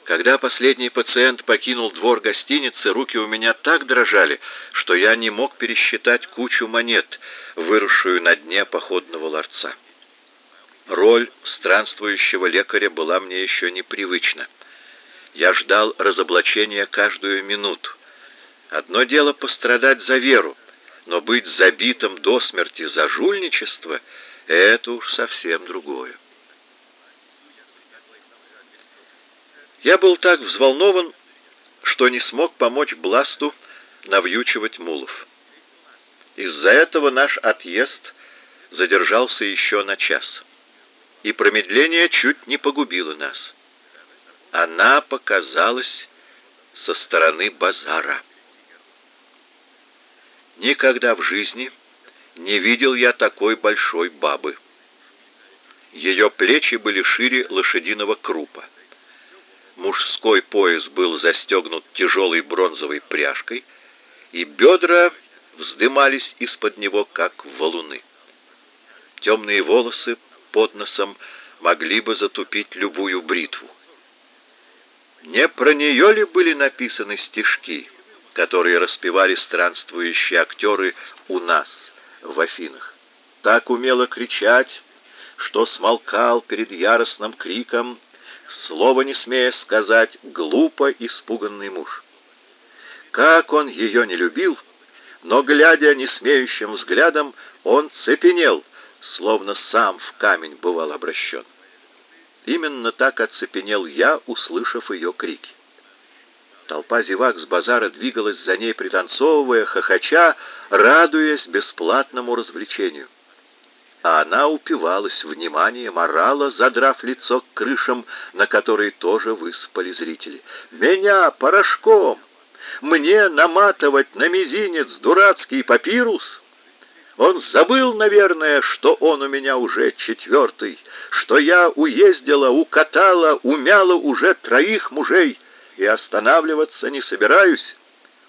Когда последний пациент покинул двор гостиницы, руки у меня так дрожали, что я не мог пересчитать кучу монет, выросшую на дне походного ларца. Роль странствующего лекаря была мне еще непривычна. Я ждал разоблачения каждую минуту. Одно дело пострадать за веру, но быть забитым до смерти за жульничество — это уж совсем другое. Я был так взволнован, что не смог помочь Бласту навьючивать мулов. Из-за этого наш отъезд задержался еще на час и промедление чуть не погубило нас. Она показалась со стороны базара. Никогда в жизни не видел я такой большой бабы. Ее плечи были шире лошадиного крупа. Мужской пояс был застегнут тяжелой бронзовой пряжкой, и бедра вздымались из-под него, как валуны. Темные волосы под носом могли бы затупить любую бритву. Не про нее ли были написаны стишки, которые распевали странствующие актеры у нас в Афинах? Так умело кричать, что смолкал перед яростным криком, слова не смея сказать, глупо испуганный муж. Как он ее не любил, но, глядя несмеющим взглядом, он цепенел — словно сам в камень бывал обращен. Именно так оцепенел я, услышав ее крики. Толпа зевак с базара двигалась за ней, пританцовывая, хохоча, радуясь бесплатному развлечению. А она упивалась вниманием, орала, задрав лицо к крышам, на которые тоже высыпали зрители. «Меня порошком! Мне наматывать на мизинец дурацкий папирус!» Он забыл, наверное, что он у меня уже четвертый, что я уездила, укатала, умяла уже троих мужей и останавливаться не собираюсь.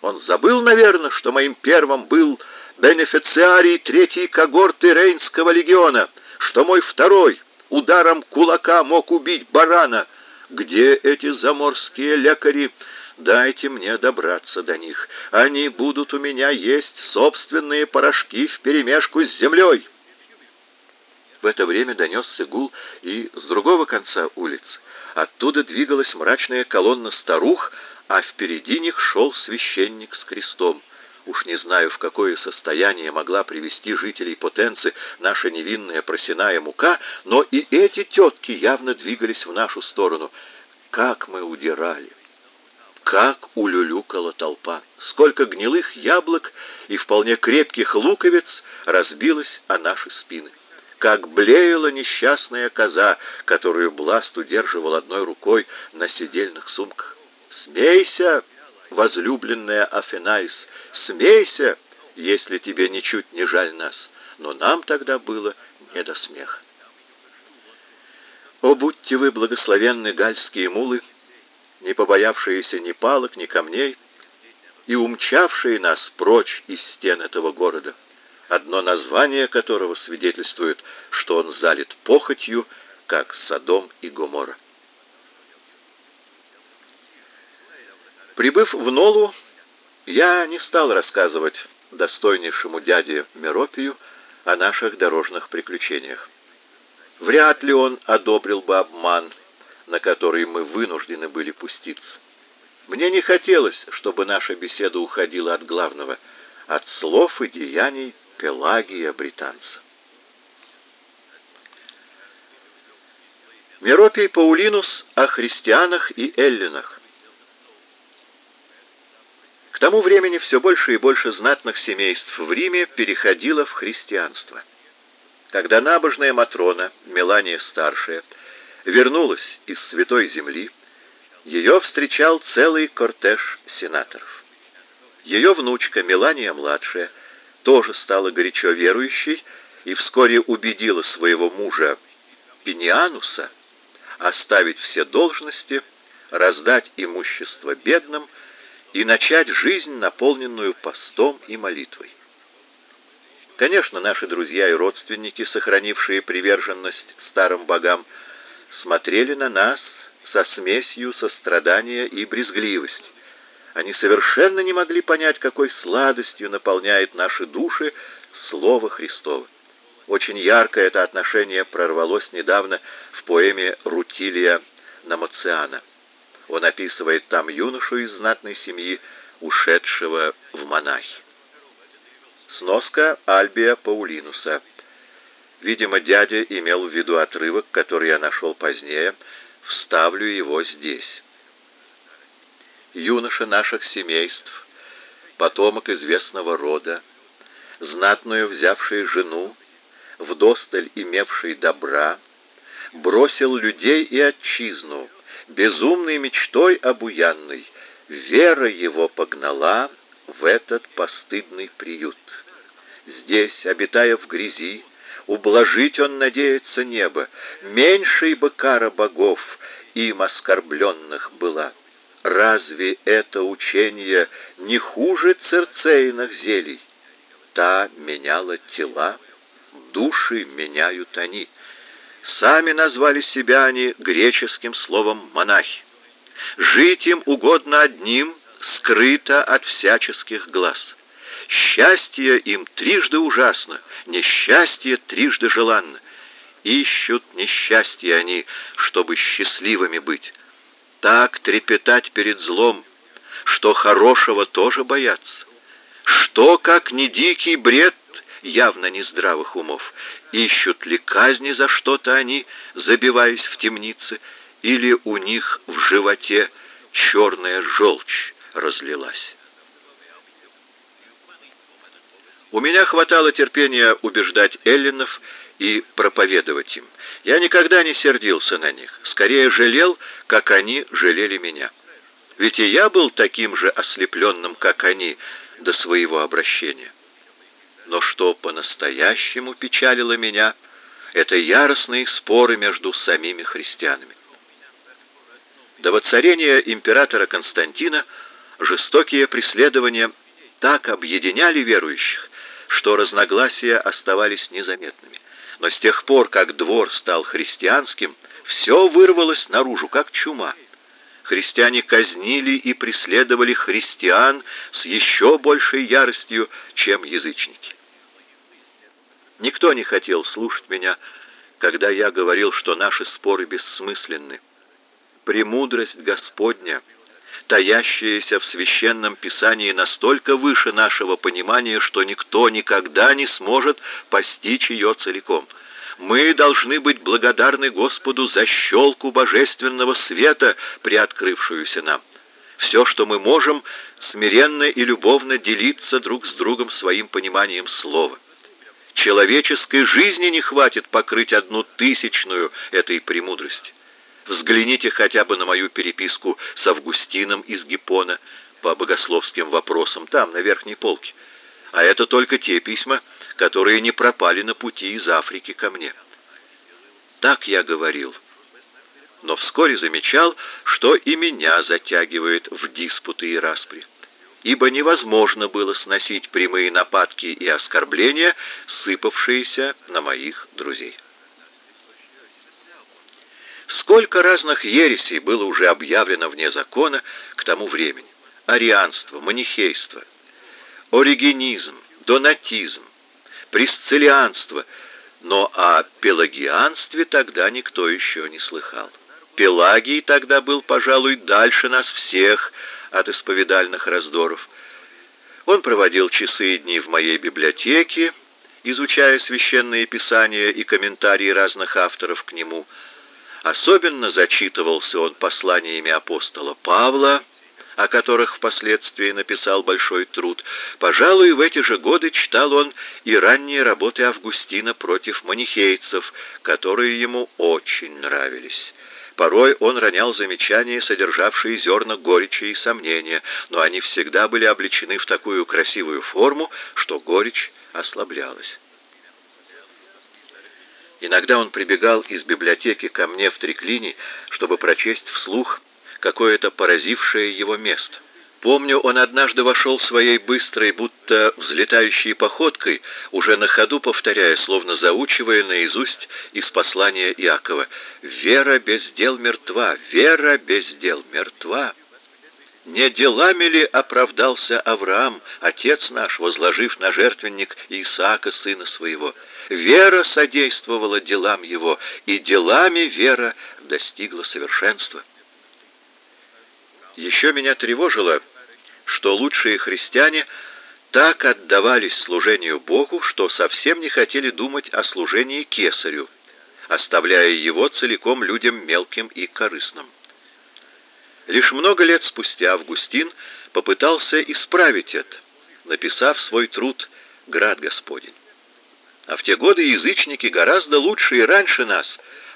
Он забыл, наверное, что моим первым был бенефициарий третьей когорты Рейнского легиона, что мой второй ударом кулака мог убить барана. Где эти заморские лекари? Дайте мне добраться до них. Они будут у меня есть собственные порошки вперемешку с землей. В это время донесся гул и с другого конца улицы. Оттуда двигалась мрачная колонна старух, а впереди них шел священник с крестом. Уж не знаю, в какое состояние могла привести жителей Потенцы наша невинная просяная мука, но и эти тетки явно двигались в нашу сторону. Как мы удирали! Как улюлюкала толпа. Сколько гнилых яблок и вполне крепких луковиц разбилось о наши спины. Как блеяла несчастная коза, которую Бласт удерживал одной рукой на седельных сумках. «Смейся, возлюбленная Афинаис, смейся, если тебе ничуть не жаль нас!» Но нам тогда было не до смеха. О, будьте вы благословенны, гальские мулы, не побоявшиеся ни палок, ни камней, и умчавшие нас прочь из стен этого города, одно название которого свидетельствует, что он залит похотью, как Содом и Гоморра. Прибыв в Нолу, Я не стал рассказывать достойнейшему дяде Меропию о наших дорожных приключениях. Вряд ли он одобрил бы обман, на который мы вынуждены были пуститься. Мне не хотелось, чтобы наша беседа уходила от главного, от слов и деяний Пелагия британца. Меропий Паулинус о христианах и эллинах. К тому времени все больше и больше знатных семейств в Риме переходило в христианство. Когда набожная Матрона, Мелания Старшая, вернулась из Святой Земли, ее встречал целый кортеж сенаторов. Ее внучка Мелания Младшая тоже стала горячо верующей и вскоре убедила своего мужа Пениануса оставить все должности, раздать имущество бедным и начать жизнь, наполненную постом и молитвой. Конечно, наши друзья и родственники, сохранившие приверженность старым богам, смотрели на нас со смесью сострадания и брезгливости. Они совершенно не могли понять, какой сладостью наполняет наши души Слово Христово. Очень ярко это отношение прорвалось недавно в поэме Рутилия Намациана. Он описывает там юношу из знатной семьи, ушедшего в монахи. Сноска Альбия Паулинуса. Видимо, дядя имел в виду отрывок, который я нашел позднее. Вставлю его здесь. Юноша наших семейств, потомок известного рода, знатную взявший жену, вдосталь имевший добра, бросил людей и отчизну, безумной мечтой обуянной, вера его погнала в этот постыдный приют. Здесь, обитая в грязи, ублажить он надеется небо, меньшей бы кара богов им оскорбленных была. Разве это учение не хуже церцейных зелий? Та меняла тела, души меняют они. Сами назвали себя они греческим словом монахи. Жить им угодно одним, скрыто от всяческих глаз. Счастье им трижды ужасно, несчастье трижды желанно. Ищут несчастье они, чтобы счастливыми быть. Так трепетать перед злом, что хорошего тоже боятся. Что, как не дикий бред, явно нездравых умов. Ищут ли казни за что-то они, забиваясь в темнице, или у них в животе черная желчь разлилась. У меня хватало терпения убеждать эллинов и проповедовать им. Я никогда не сердился на них, скорее жалел, как они жалели меня. Ведь и я был таким же ослепленным, как они, до своего обращения. Но что по-настоящему печалило меня, это яростные споры между самими христианами. До воцарения императора Константина жестокие преследования так объединяли верующих, что разногласия оставались незаметными. Но с тех пор, как двор стал христианским, все вырвалось наружу, как чума. Христиане казнили и преследовали христиан с еще большей яростью, чем язычники. Никто не хотел слушать меня, когда я говорил, что наши споры бессмысленны. Премудрость Господня, таящаяся в священном писании, настолько выше нашего понимания, что никто никогда не сможет постичь ее целиком. Мы должны быть благодарны Господу за щелку божественного света, приоткрывшуюся нам. Все, что мы можем, смиренно и любовно делиться друг с другом своим пониманием слова. Человеческой жизни не хватит покрыть одну тысячную этой премудрости. Взгляните хотя бы на мою переписку с Августином из Гиппона по богословским вопросам там, на верхней полке. А это только те письма, которые не пропали на пути из Африки ко мне. Так я говорил. Но вскоре замечал, что и меня затягивает в диспуты и распри ибо невозможно было сносить прямые нападки и оскорбления, сыпавшиеся на моих друзей. Сколько разных ересей было уже объявлено вне закона к тому времени. арианство, манихейство, оригенизм, донатизм, присциллианство, но о пелагианстве тогда никто еще не слыхал. Пелагий тогда был, пожалуй, дальше нас всех от исповедальных раздоров. Он проводил часы и дни в моей библиотеке, изучая священные писания и комментарии разных авторов к нему. Особенно зачитывался он посланиями апостола Павла, о которых впоследствии написал большой труд. Пожалуй, в эти же годы читал он и ранние работы Августина против манихейцев, которые ему очень нравились. Порой он ронял замечания, содержавшие зерна горечи и сомнения, но они всегда были облечены в такую красивую форму, что горечь ослаблялась. Иногда он прибегал из библиотеки ко мне в Триклине, чтобы прочесть вслух какое-то поразившее его место. Помню, он однажды вошел своей быстрой, будто взлетающей походкой, уже на ходу повторяя, словно заучивая наизусть из послания Иакова: "Вера без дел мертва, вера без дел мертва". Не делами ли оправдался Авраам, отец наш, возложив на жертвенник Исаака сына своего? Вера содействовала делам его, и делами вера достигла совершенства. Еще меня тревожило, что лучшие христиане так отдавались служению Богу, что совсем не хотели думать о служении кесарю, оставляя его целиком людям мелким и корыстным. Лишь много лет спустя Августин попытался исправить это, написав свой труд «Град Господень». А в те годы язычники гораздо лучше и раньше нас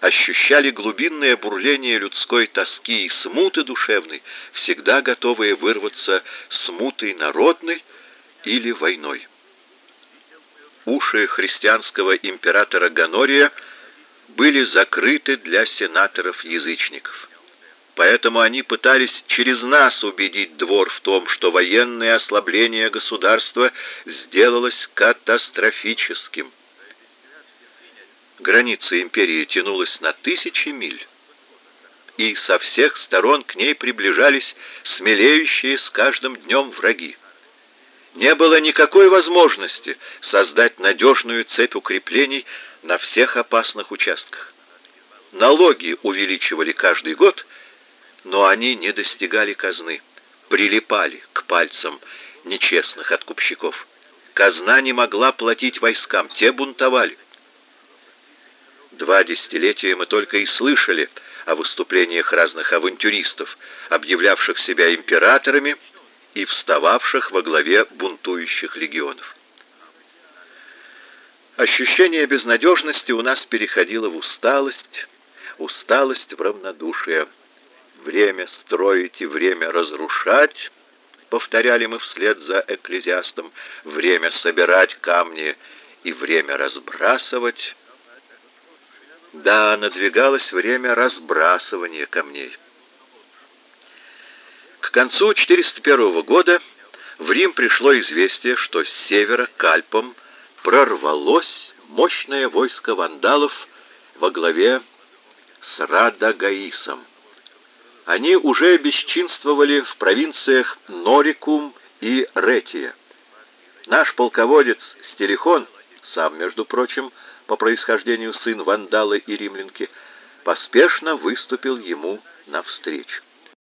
ощущали глубинное бурление людской тоски и смуты душевной, всегда готовые вырваться смутой народной или войной. Уши христианского императора Ганория были закрыты для сенаторов-язычников. Поэтому они пытались через нас убедить двор в том, что военное ослабление государства сделалось катастрофическим. Граница империи тянулась на тысячи миль, и со всех сторон к ней приближались смелеющие с каждым днем враги. Не было никакой возможности создать надежную цепь укреплений на всех опасных участках. Налоги увеличивали каждый год, но они не достигали казны, прилипали к пальцам нечестных откупщиков. Казна не могла платить войскам, те бунтовали. Два десятилетия мы только и слышали о выступлениях разных авантюристов, объявлявших себя императорами и встававших во главе бунтующих легионов. Ощущение безнадежности у нас переходило в усталость, усталость в равнодушие. Время строить и время разрушать, повторяли мы вслед за экклезиастом, время собирать камни и время разбрасывать да, надвигалось время разбрасывания камней. К концу 401 года в Рим пришло известие, что с севера к Альпам прорвалось мощное войско вандалов во главе с Радагаисом. Они уже бесчинствовали в провинциях Норикум и Ретия. Наш полководец Стерихон, сам, между прочим, по происхождению сын вандала и римлянки, поспешно выступил ему навстречу.